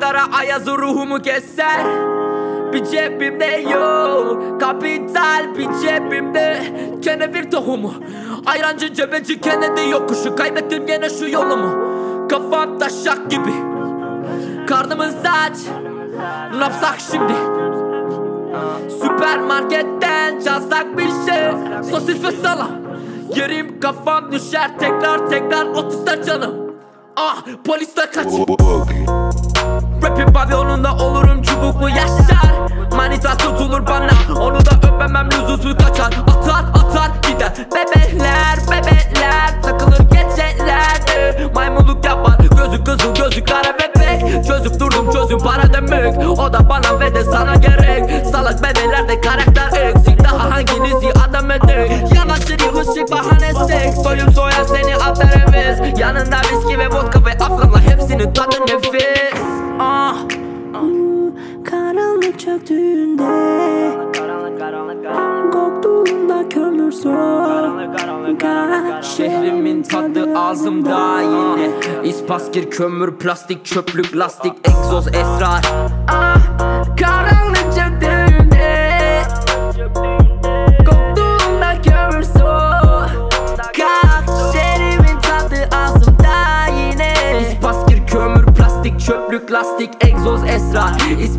Kara ayazı ruhumu keser. Bir cebimde yok Kapital bir cebimde. Kenevir tohumu Ayrancı cebeci Kennedy yokuşu. Kaybettim gene şu yolumu Kafam taşak gibi. Karnımın saç Napsak şimdi? Süpermarketten çalsak bir şey. Sosis ve salam Yerim kafam düşer. Tekrar tekrar otuzda canım. Ah polisler kaç Pavyonunda olurum çubuklu yaşar. Manita tutulur bana. Onu da öpemem lüzumsuz kaçar. Atar atar gider. Bebeler bebeler Takılır geceler Maymunluk yapar. Gözü kızıl gözü kara bebek. Çözüp durdum çözüm para demek. O da bana ve de sana gerek. Salak bebelerde karakter eksik. Daha hanginizi adam edek? Yanaşır yıkışık bahane seks. Soyum soyar seni atar heves Yanında viski ve vodka ve afganla Hepsinin tadı nefis. Ah çöktüğünde Koktuğunda kömür soğuk Şehrimin tadı ağzımda. yine. İspaskir kömür plastik çöplük lastik egzoz esrar. Ah karanlık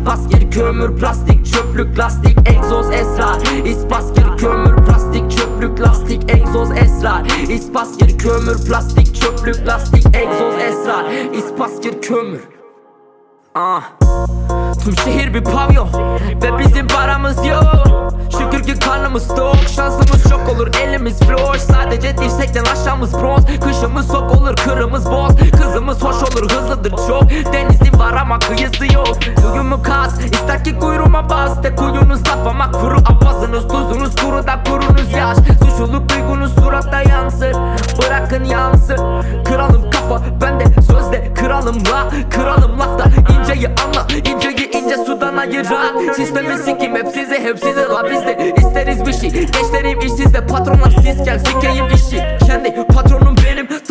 esrar İspaskir kömür plastik çöplük lastik egzoz esrar. İspaskir kömür plastik çöplük lastik egzoz esrar. İspaskir kömür plastik çöplük lastik egzoz esrar. İspaskir kömür. Ah. Tüm şehir bir pavyon Ve bizim paramız yok. Şükür ki karnımız tok Şansımız çok olur elimiz floş. Sadece dirsekten aşağımız bronz Kışımız sok olur kırımız boz. Kızımız hoş olur hızlıdır çok. Denizi var ama kıyısı yok Suyumu kas? İster ki kuyruğuma bas De kuyunuz laf ama kuru Apazınız tuzunuz kuru da kurunuz yaş. Suçluluk duygunuz suratta yansır Bırakın yansın Kralım kafa bende sözde kralım la Kralım lafta. İnceyi anla inceyi ince sudan ayıran Sistemi sikim hep size hep size la bizde. İsteriz bir şey Gençlerim işsizde. Patronlar sizken sikeyim işi. Kendi patronum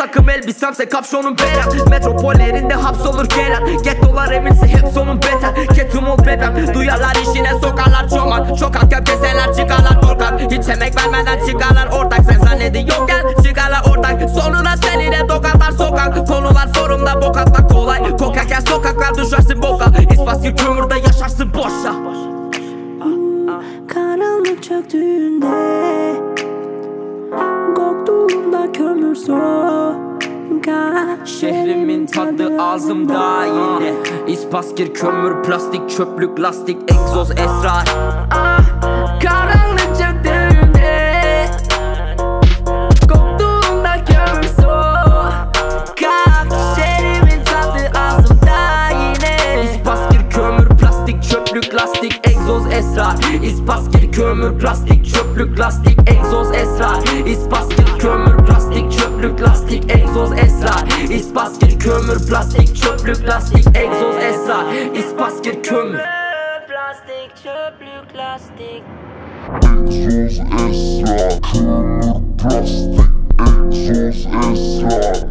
takım elbisemse kapşonum berem Metropollerinde hapsolur gelen Gettolar eminse hep sonun beter. Ketum ol bebem. Duyarlar işine sokarlar çomak. Çok hakkı keseler çıkarlar korkak. Hiç emek vermeden çıkarlar ortak. Sen zannediyorken çıkarlar ortak. Sonuna seninle dokarlar sokak. Konular sorumda bok atmak kolay. Kokarken sokaklar düşersin boka. İspaskir kömürde yaşarsın boşa. Karanlık çöktüğünde Koktuğunda kömür soğuk Şehrimin tadı ağzımda yine. İspaskir kömür plastik çöplük lastik egzoz esrar. Karanlık çöktüğünde Koktuğunda kömür soğuk Şehrimin tadı ağzımda yine. İspaskir kömür plastik çöplük lastik egzoz esrar. İspaskir kömür plastik çöplük lastik egzoz esrar. İspaskir kömür plastik esrar İspaskir kömür plastik çöplük lastik egzoz esrar İspaskir kömür Plastik çöplük lastik Egzoz esrar, kömür plastik Egzoz esrar, kömür